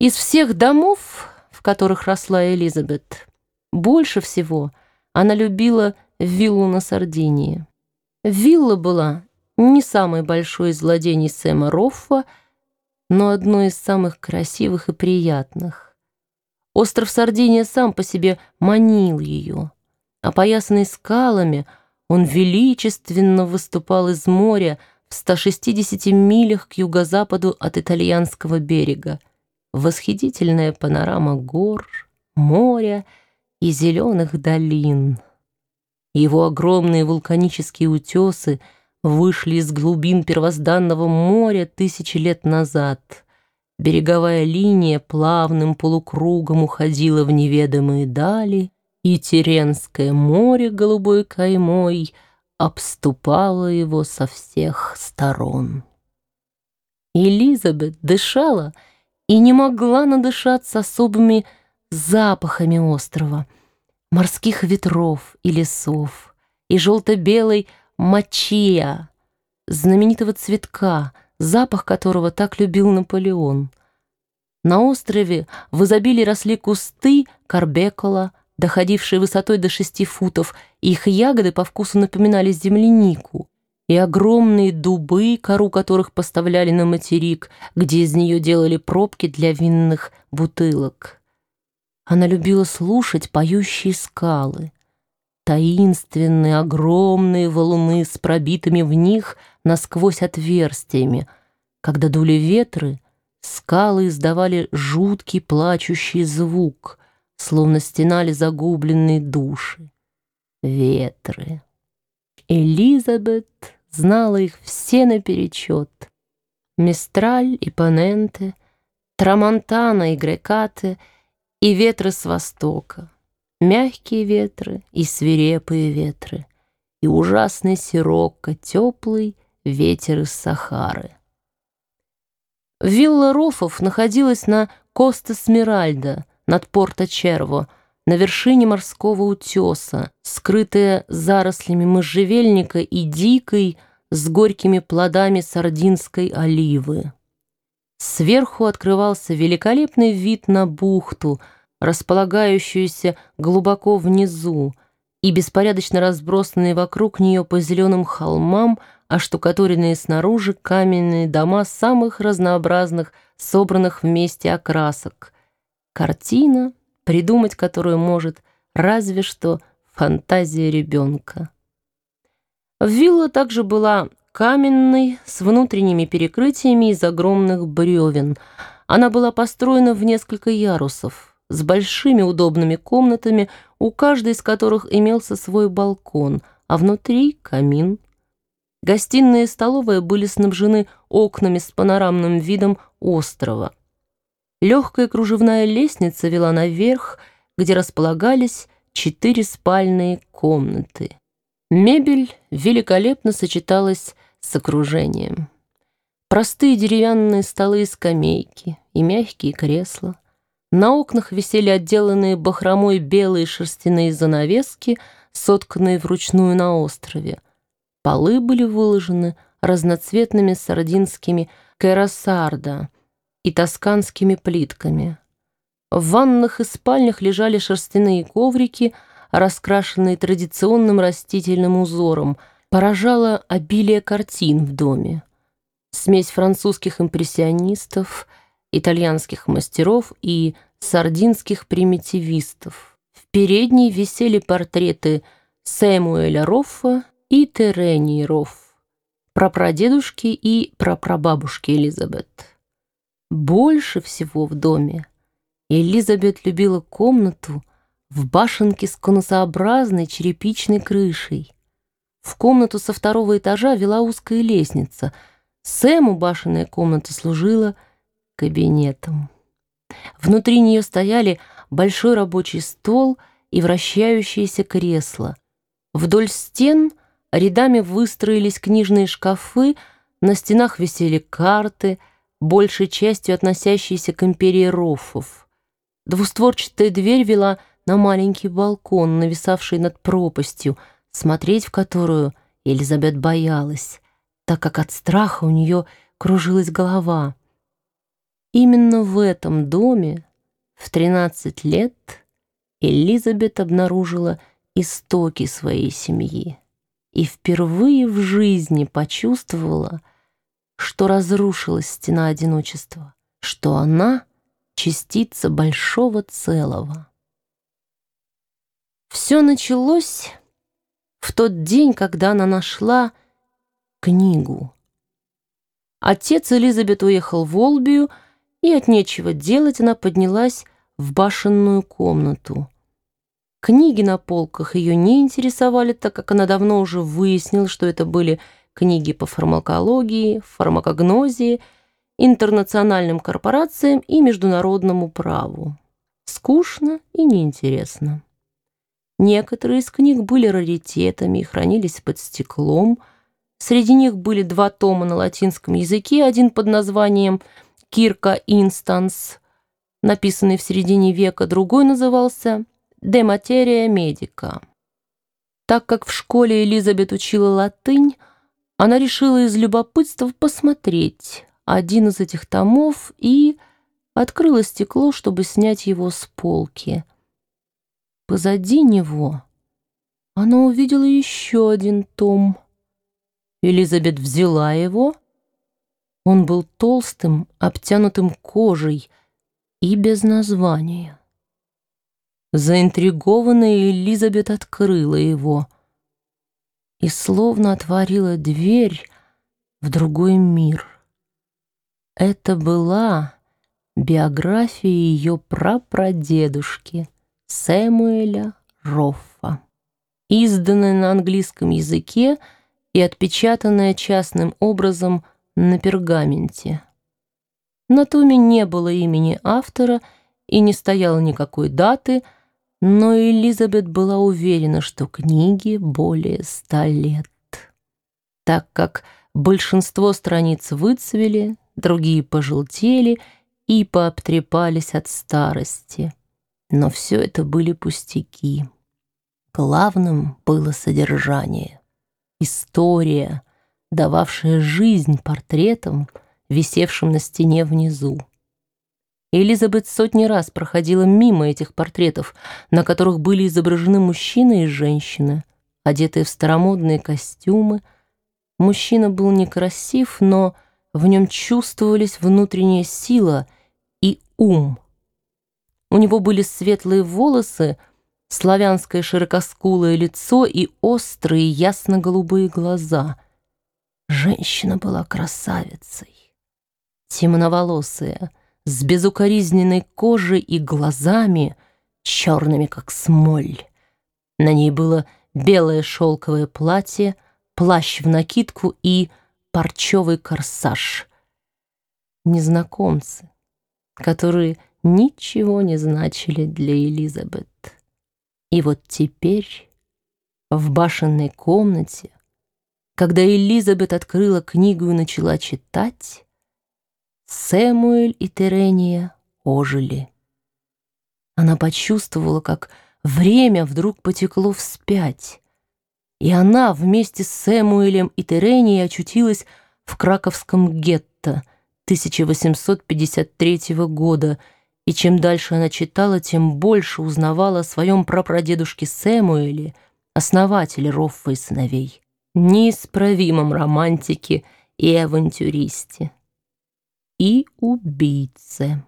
Из всех домов, в которых росла Элизабет, больше всего она любила виллу на Сардинии. Вилла была не самой большой из владений Сэма Роффа, но одной из самых красивых и приятных. Остров Сардиния сам по себе манил ее. Опоясанный скалами, он величественно выступал из моря в 160 милях к юго-западу от итальянского берега. Восхитительная панорама гор, моря и зеленых долин. Его огромные вулканические утесы вышли из глубин первозданного моря тысячи лет назад. Береговая линия плавным полукругом уходила в неведомые дали, и Теренское море голубой каймой обступало его со всех сторон. Элизабет дышала и не могла надышаться особыми запахами острова, морских ветров и лесов, и желто-белой мочия, знаменитого цветка, запах которого так любил Наполеон. На острове в изобилии росли кусты карбекола, доходившие высотой до шести футов, и их ягоды по вкусу напоминали землянику и огромные дубы, кору которых поставляли на материк, где из нее делали пробки для винных бутылок. Она любила слушать поющие скалы. Таинственные огромные валуны с пробитыми в них насквозь отверстиями. Когда дули ветры, скалы издавали жуткий плачущий звук, словно стенали загубленные души. Ветры. Элизабет знала их все наперечет. Мистраль и Паненте, Трамонтана и Грекаты и ветры с востока, мягкие ветры и свирепые ветры, и ужасный сирокко, теплый ветер из Сахары. Вилла Рофов находилась на Коста-Смиральда над Порто-Черво, на вершине морского утеса, скрытая зарослями можжевельника и дикой, с горькими плодами сардинской оливы. Сверху открывался великолепный вид на бухту, располагающуюся глубоко внизу, и беспорядочно разбросанные вокруг нее по зеленым холмам, оштукатуренные снаружи каменные дома самых разнообразных, собранных вместе окрасок. Картина, придумать которую может разве что фантазия ребенка. Вилла также была каменной, с внутренними перекрытиями из огромных бревен. Она была построена в несколько ярусов, с большими удобными комнатами, у каждой из которых имелся свой балкон, а внутри — камин. Гостиная и столовая были снабжены окнами с панорамным видом острова. Легкая кружевная лестница вела наверх, где располагались четыре спальные комнаты. Мебель великолепно сочеталась с окружением. Простые деревянные столы и скамейки, и мягкие кресла. На окнах висели отделанные бахромой белые шерстяные занавески, сотканные вручную на острове. Полы были выложены разноцветными сардинскими керасарда — и тосканскими плитками. В ваннах и спальнях лежали шерстяные коврики, раскрашенные традиционным растительным узором. Поражало обилие картин в доме. Смесь французских импрессионистов, итальянских мастеров и сардинских примитивистов. В передней висели портреты Сэмуэля Роффа и Терении Рофф, прапрадедушки и прапрабабушки Элизабет. Больше всего в доме Элизабет любила комнату в башенке с конусообразной черепичной крышей. В комнату со второго этажа вела узкая лестница. Сэму башенная комната служила кабинетом. Внутри нее стояли большой рабочий стол и вращающееся кресло. Вдоль стен рядами выстроились книжные шкафы, на стенах висели карты — большей частью относящиеся к империи Роффов. Двустворчатая дверь вела на маленький балкон, нависавший над пропастью, смотреть в которую Элизабет боялась, так как от страха у нее кружилась голова. Именно в этом доме в 13 лет Элизабет обнаружила истоки своей семьи и впервые в жизни почувствовала, что разрушилась стена одиночества, что она — частица большого целого. Все началось в тот день, когда она нашла книгу. Отец Элизабет уехал в Олбию, и от нечего делать она поднялась в башенную комнату. Книги на полках ее не интересовали, так как она давно уже выяснила, что это были книги по фармакологии, фармакогнозии, интернациональным корпорациям и международному праву. Скучно и неинтересно. Некоторые из книг были раритетами и хранились под стеклом. Среди них были два тома на латинском языке, один под названием «Circa Instans», написанный в средние века, другой назывался «De Materia Medica». Так как в школе Элизабет учила латынь, она решила из любопытства посмотреть один из этих томов и открыла стекло, чтобы снять его с полки. Позади него она увидела еще один том. Элизабет взяла его. Он был толстым, обтянутым кожей и без названия. Заинтригованная Элизабет открыла его и словно отворила дверь в другой мир. Это была биография ее прапрадедушки — Сэмуэля Роффа, изданная на английском языке и отпечатанная частным образом на пергаменте. На томе не было имени автора и не стояло никакой даты, но Элизабет была уверена, что книге более ста лет. Так как большинство страниц выцвели, другие пожелтели и пообтрепались от старости. Но все это были пустяки. Главным было содержание, история, дававшая жизнь портретам, висевшим на стене внизу. Элизабет сотни раз проходила мимо этих портретов, на которых были изображены мужчина и женщина, одетые в старомодные костюмы. Мужчина был некрасив, но в нем чувствовались внутренняя сила и ум — у него были светлые волосы, славянское широкоскулое лицо и острые ясно-голубые глаза. Женщина была красавицей, темноволосая, с безукоризненной кожей и глазами, черными, как смоль. На ней было белое шелковое платье, плащ в накидку и парчевый корсаж. Незнакомцы, которые ничего не значили для Элизабет. И вот теперь, в башенной комнате, когда Элизабет открыла книгу и начала читать, Сэмуэль и Терения ожили. Она почувствовала, как время вдруг потекло вспять, и она вместе с Сэмуэлем и Теренией очутилась в краковском гетто 1853 года, и чем дальше она читала, тем больше узнавала о своем прапрадедушке Сэмуэле, основателе Роффа и сыновей, неисправимом романтике и авантюристе. И убийце.